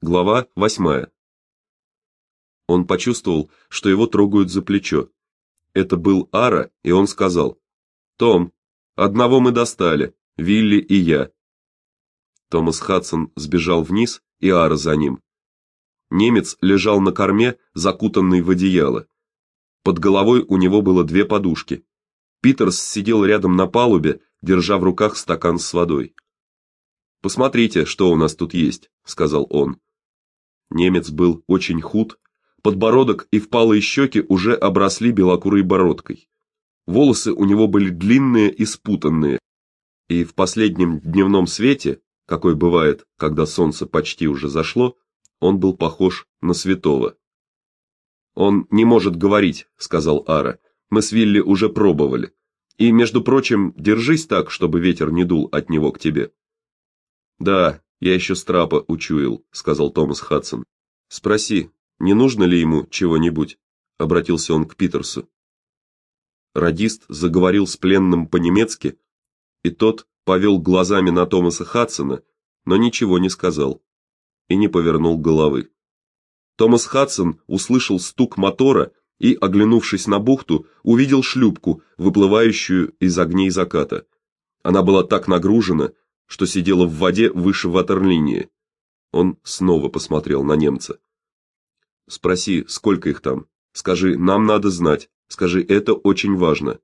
Глава восьмая. Он почувствовал, что его трогают за плечо. Это был Ара, и он сказал: "Том, одного мы достали, Вилли и я". Томас Хадсон сбежал вниз, и Ара за ним. Немец лежал на корме, закутанный в одеяло. Под головой у него было две подушки. Питерс сидел рядом на палубе, держа в руках стакан с водой. Посмотрите, что у нас тут есть, сказал он. Немец был очень худ, подбородок и впалые щеки уже обросли белокурой бородкой. Волосы у него были длинные и спутанные, и в последнем дневном свете, какой бывает, когда солнце почти уже зашло, он был похож на святого. Он не может говорить, сказал Ара. Мы с Вилли уже пробовали. И, между прочим, держись так, чтобы ветер не дул от него к тебе. Да, я еще страпа учуял, сказал Томас Хадсон. Спроси, не нужно ли ему чего-нибудь? обратился он к Питерсу. Радист заговорил с пленным по-немецки, и тот повел глазами на Томаса Хадсона, но ничего не сказал и не повернул головы. Томас Хадсон услышал стук мотора и, оглянувшись на бухту, увидел шлюпку, выплывающую из огней заката. Она была так нагружена, что сидела в воде выше ватерлинии. Он снова посмотрел на немца. Спроси, сколько их там. Скажи, нам надо знать. Скажи, это очень важно.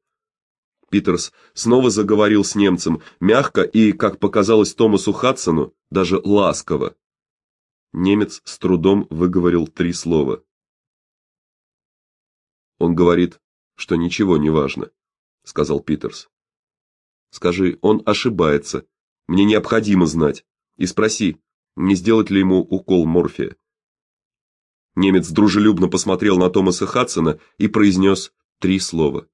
Питерс снова заговорил с немцем, мягко и, как показалось Томасу Хадсону, даже ласково. Немец с трудом выговорил три слова. Он говорит, что ничего не важно, сказал Питерс. Скажи, он ошибается. Мне необходимо знать. И спроси, не сделать ли ему укол морфия. Немец дружелюбно посмотрел на Томаса Хадсона и произнес три слова.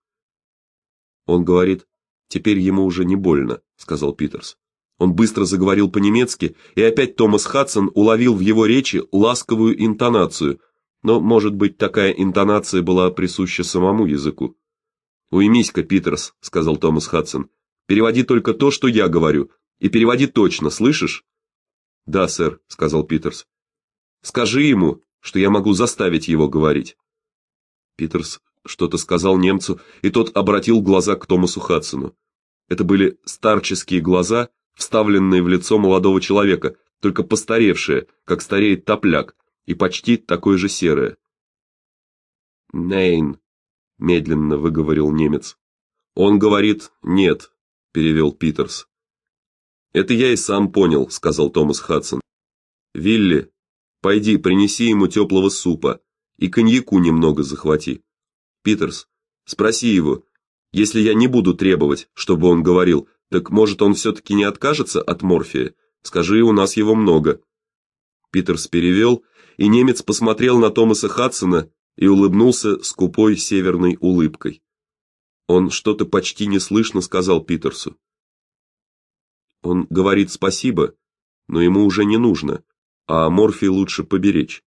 Он говорит: "Теперь ему уже не больно", сказал Питерс. Он быстро заговорил по-немецки, и опять Томас Хадсон уловил в его речи ласковую интонацию, но, может быть, такая интонация была присуща самому языку. "Уймись-ка, Питерс", сказал Томас Хадсон. "Переводи только то, что я говорю, и переводи точно, слышишь?" "Да, сэр", сказал Питерс. "Скажи ему, что я могу заставить его говорить". Питерс что-то сказал немцу, и тот обратил глаза к Томасу Хадсону. Это были старческие глаза, вставленные в лицо молодого человека, только постаревшие, как стареет топляк, и почти такое же серое. "Нейн", медленно выговорил немец. "Он говорит: "Нет", перевел Питерс. "Это я и сам понял", сказал Томас Хадсон. "Вилли, пойди принеси ему теплого супа и коньяку немного захвати. Питерс, спроси его, если я не буду требовать, чтобы он говорил, так может он все таки не откажется от морфия? Скажи, у нас его много. Питерс перевел, и немец посмотрел на Томаса Хадсона и улыбнулся скупой северной улыбкой. Он что-то почти неслышно сказал Питерсу. Он говорит спасибо, но ему уже не нужно, а морфий лучше поберечь.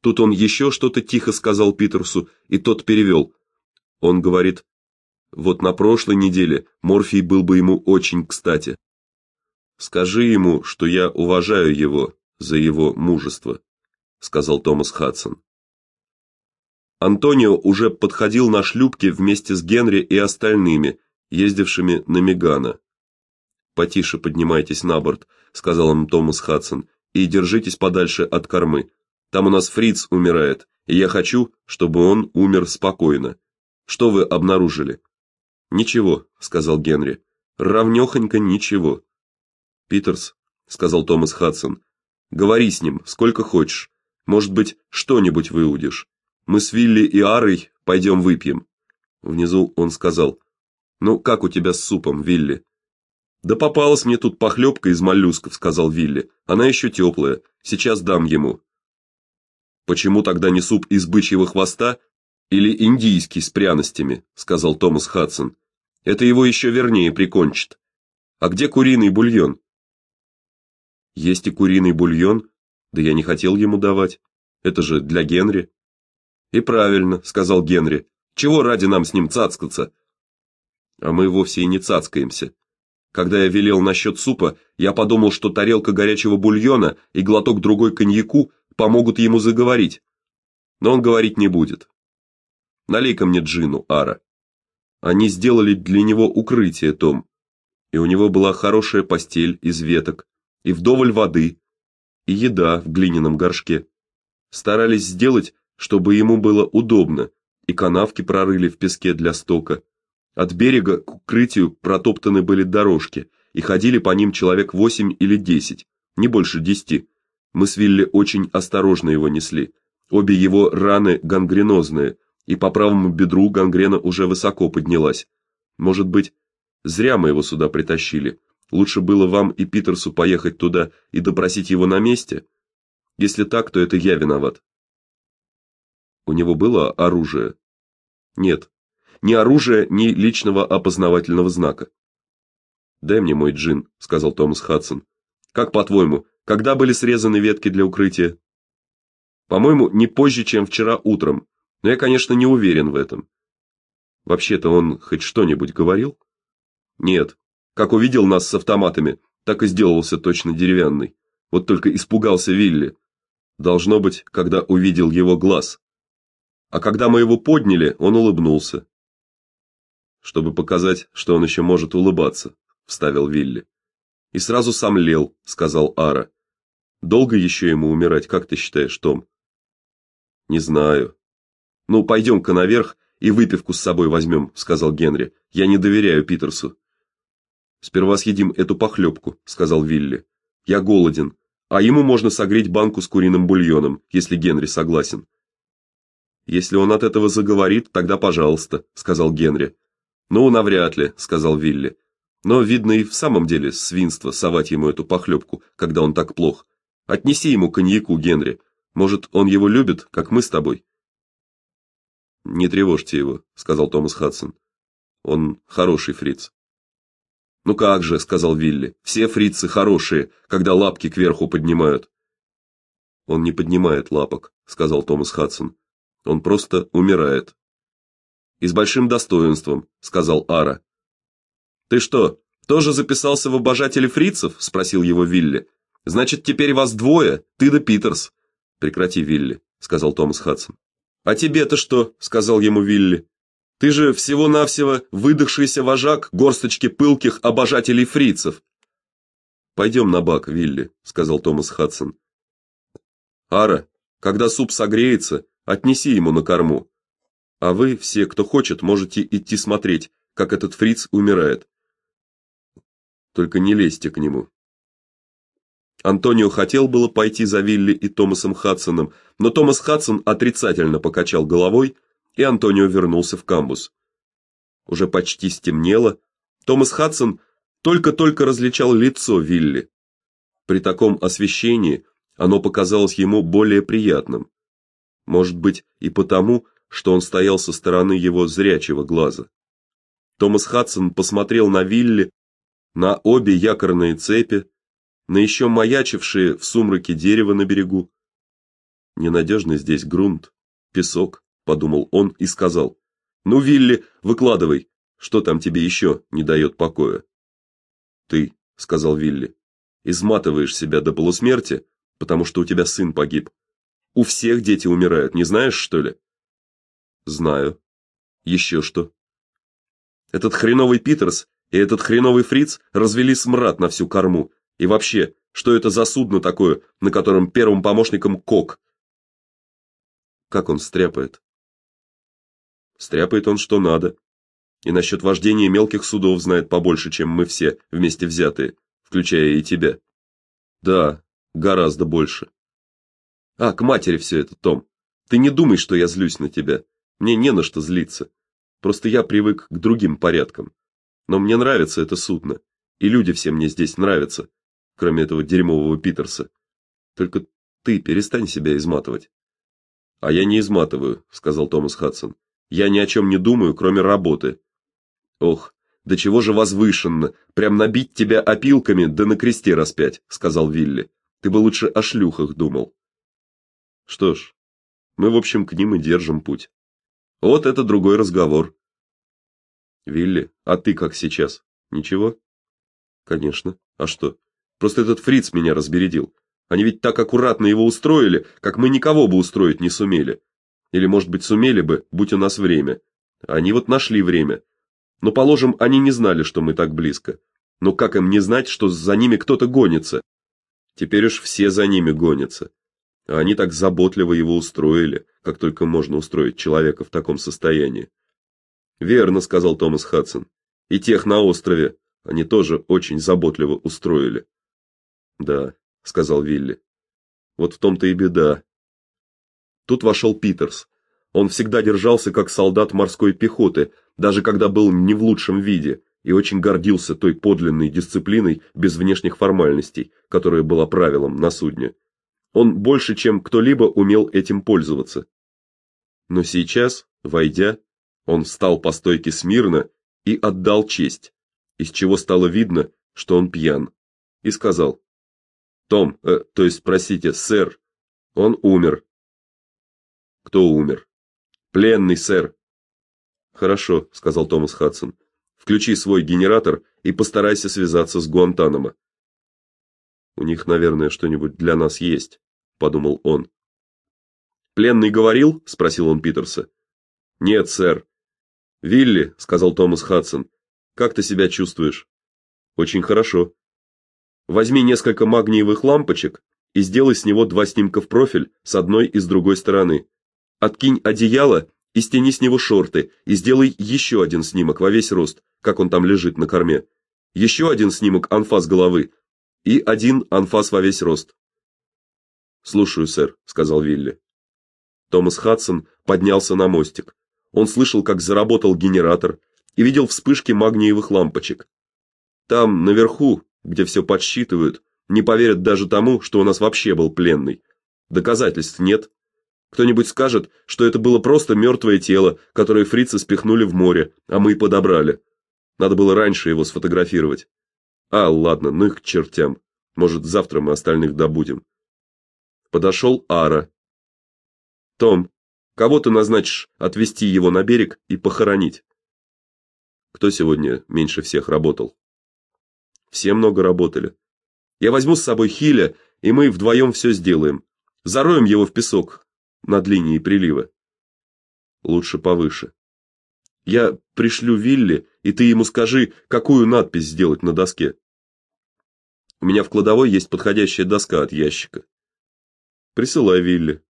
Тут он еще что-то тихо сказал Питерсу, и тот перевел. Он говорит: "Вот на прошлой неделе морфий был бы ему очень кстати. Скажи ему, что я уважаю его за его мужество", сказал Томас Хадсон. Антонио уже подходил на шлюпке вместе с Генри и остальными, ездившими на Мегана. "Потише поднимайтесь на борт", сказал им Томас Хадсон, "и держитесь подальше от кормы. Там у нас фриц умирает, и я хочу, чтобы он умер спокойно. Что вы обнаружили? Ничего, сказал Генри. Равнёхонько ничего. Питерс, сказал Томас Хадсон. Говори с ним сколько хочешь. Может быть, что-нибудь выудишь. Мы с Вилли и Арой пойдем выпьем. Внизу он сказал: "Ну, как у тебя с супом, Вилли?" Да попалась мне тут похлебка из моллюсков, сказал Вилли. Она еще теплая. Сейчас дам ему. Почему тогда не суп из бычьего хвоста или индийский с пряностями, сказал Томас Хадсон. Это его еще вернее прикончит. А где куриный бульон? Есть и куриный бульон, да я не хотел ему давать. Это же для Генри. И правильно, сказал Генри. Чего ради нам с ним цацкаться? А мы вовсе и не цацкаемся. Когда я велел насчет супа, я подумал, что тарелка горячего бульона и глоток другой коньяку помогут ему заговорить. Но он говорить не будет. Налей-ка мне джину, Ара. Они сделали для него укрытие, Том. И у него была хорошая постель из веток, и вдоволь воды, и еда в глиняном горшке. Старались сделать, чтобы ему было удобно, и канавки прорыли в песке для стока. От берега к укрытию протоптаны были дорожки, и ходили по ним человек восемь или десять, не больше десяти. Мы с Вилли очень осторожно его несли. Обе его раны гангренозные, и по правому бедру гангрена уже высоко поднялась. Может быть, зря мы его сюда притащили. Лучше было вам и Питерсу поехать туда и допросить его на месте. Если так, то это я виноват. У него было оружие? Нет ни оружия, ни личного опознавательного знака. "Дай мне мой джин", сказал Томас Хадсон. "Как по-твоему, когда были срезаны ветки для укрытия?" "По-моему, не позже, чем вчера утром, но я, конечно, не уверен в этом". Вообще-то он хоть что-нибудь говорил? Нет. Как увидел нас с автоматами, так и сделался точно деревянный. Вот только испугался Вилли. Должно быть, когда увидел его глаз. А когда мы его подняли, он улыбнулся чтобы показать, что он еще может улыбаться, вставил Вилли. И сразу сам лел, сказал Ара. Долго еще ему умирать, как ты считаешь, Том? Не знаю. Ну, пойдем-ка наверх и выпивку с собой возьмем», — сказал Генри. Я не доверяю Питерсу. Сперва съедим эту похлебку», — сказал Вилли. Я голоден, а ему можно согреть банку с куриным бульоном, если Генри согласен. Если он от этого заговорит, тогда, пожалуйста, сказал Генри. Ну, навряд ли, сказал Вилли. Но видно и в самом деле свинство совать ему эту похлебку, когда он так плох. Отнеси ему коньяку, Генри. Может, он его любит, как мы с тобой. Не тревожьте его, сказал Томас Хадсон. Он хороший фриц. Ну как же, сказал Вилли. Все фрицы хорошие, когда лапки кверху поднимают. Он не поднимает лапок, сказал Томас Хадсон. Он просто умирает и с большим достоинством, сказал Ара. Ты что, тоже записался в обожатели фрицев? спросил его Вилли. Значит, теперь вас двое, ты да Питерс. Прекрати, Вилли, сказал Томас Хадсон. А тебе-то что? сказал ему Вилли. Ты же всего-навсего выдохшийся вожак горсточки пылких обожателей фрицев. «Пойдем на бак, Вилли, сказал Томас Хадсон. Ара, когда суп согреется, отнеси ему на корму. А вы все, кто хочет, можете идти смотреть, как этот фриц умирает. Только не лезьте к нему. Антонио хотел было пойти за Вилли и Томасом Хадсоном, но Томас Хадсон отрицательно покачал головой, и Антонио вернулся в камбус. Уже почти стемнело. Томас Хадсон только-только различал лицо Вилли. При таком освещении оно показалось ему более приятным. Может быть, и потому, что он стоял со стороны его зрячего глаза. Томас Хадсон посмотрел на Вилли, на обе якорные цепи, на еще маячившие в сумраке дерево на берегу. Ненадежный здесь грунт, песок, подумал он и сказал: "Ну, Вилли, выкладывай, что там тебе еще не дает покоя?" "Ты", сказал Вилли. "Изматываешь себя до полусмерти, потому что у тебя сын погиб. У всех дети умирают, не знаешь, что ли?" Знаю. Еще что? Этот хреновый Питерс и этот хреновый Фриц развели смрад на всю корму. И вообще, что это за судно такое, на котором первым помощником Кок? Как он стряпает? Стряпает он что надо. И насчет вождения мелких судов знает побольше, чем мы все вместе взятые, включая и тебя. Да, гораздо больше. А, к матери все это, Том. Ты не думай, что я злюсь на тебя. Мне не на что злиться. Просто я привык к другим порядкам. Но мне нравится это судно, и люди все мне здесь нравятся, кроме этого дерьмового Питерса. Только ты перестань себя изматывать. А я не изматываю, сказал Томас Хадсон. Я ни о чем не думаю, кроме работы. Ох, до чего же возвышенно, прям набить тебя опилками да на кресте распять, сказал Вилли. Ты бы лучше о шлюхах думал. Что ж, мы, в общем, к ним и держим путь. Вот это другой разговор. Вилли, а ты как сейчас? Ничего? Конечно. А что? Просто этот фриц меня разбередил. Они ведь так аккуратно его устроили, как мы никого бы устроить не сумели. Или, может быть, сумели бы, будь у нас время. Они вот нашли время. Но положим, они не знали, что мы так близко. Но как им не знать, что за ними кто-то гонится? Теперь уж все за ними гонятся. А они так заботливо его устроили, как только можно устроить человека в таком состоянии. Верно сказал Томас Хадсон. И тех на острове они тоже очень заботливо устроили. Да, сказал Вилли. Вот в том-то и беда. Тут вошел Питерс. Он всегда держался как солдат морской пехоты, даже когда был не в лучшем виде, и очень гордился той подлинной дисциплиной без внешних формальностей, которая была правилом на судне. Он больше, чем кто-либо умел этим пользоваться. Но сейчас, войдя, он встал по стойке смирно и отдал честь, из чего стало видно, что он пьян, и сказал: "Том, э, то есть, простите, сэр, он умер". "Кто умер?" "Пленный, сэр". "Хорошо", сказал Томас Хадсон. "Включи свой генератор и постарайся связаться с Гуантанамо. У них, наверное, что-нибудь для нас есть", подумал он. "Пленный говорил?" спросил он Питерса. "Нет, сэр. "Вилли", сказал Томас Хадсон. "Как ты себя чувствуешь?" "Очень хорошо. Возьми несколько магниевых лампочек и сделай с него два снимка в профиль с одной и с другой стороны. Откинь одеяло и стяни с него шорты и сделай еще один снимок во весь рост, как он там лежит на корме. Еще один снимок анфас головы и один анфас во весь рост. "Слушаю, сэр", сказал Вилли. Томас Хадсон поднялся на мостик. Он слышал, как заработал генератор и видел вспышки магниевых лампочек. Там, наверху, где все подсчитывают, не поверят даже тому, что у нас вообще был пленный. Доказательств нет. Кто-нибудь скажет, что это было просто мертвое тело, которое фрицы спихнули в море, а мы и подобрали. Надо было раньше его сфотографировать. А, ладно, ну их к чертям. Может, завтра мы остальных добудем. Подошел Ара. Том, Кого ты назначишь отвезти его на берег и похоронить? Кто сегодня меньше всех работал? Все много работали. Я возьму с собой Хиля, и мы вдвоем все сделаем. Зароем его в песок над линией прилива. Лучше повыше. Я пришлю Вилли, и ты ему скажи, какую надпись сделать на доске. У меня в кладовой есть подходящая доска от ящика. Присылай Вилли.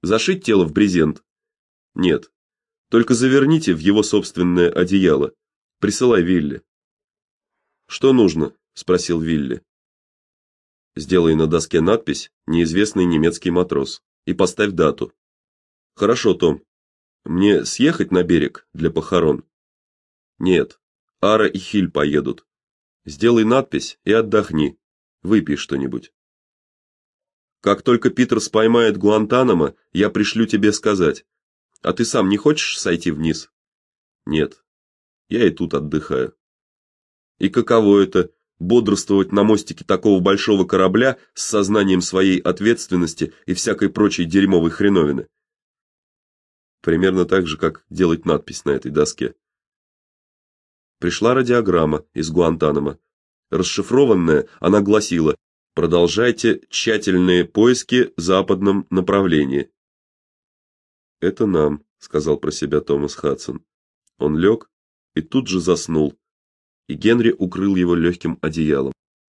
Зашить тело в брезент? Нет. Только заверните в его собственное одеяло. Присылай Вилли. Что нужно? спросил Вилли. Сделай на доске надпись неизвестный немецкий матрос и поставь дату. Хорошо, Том. Мне съехать на берег для похорон? Нет. Ара и Хиль поедут. Сделай надпись и отдохни. Выпей что-нибудь. Как только Питер поймает Гуантанамо, я пришлю тебе сказать. А ты сам не хочешь сойти вниз? Нет. Я и тут отдыхаю. И каково это бодрствовать на мостике такого большого корабля с сознанием своей ответственности и всякой прочей дерьмовой хреновины? Примерно так же, как делать надпись на этой доске. Пришла радиограмма из Гуантанамо. Расшифрованная, она гласила: Продолжайте тщательные поиски в западном направлении. Это нам, сказал про себя Томас Хадсон. Он лег и тут же заснул, и Генри укрыл его легким одеялом.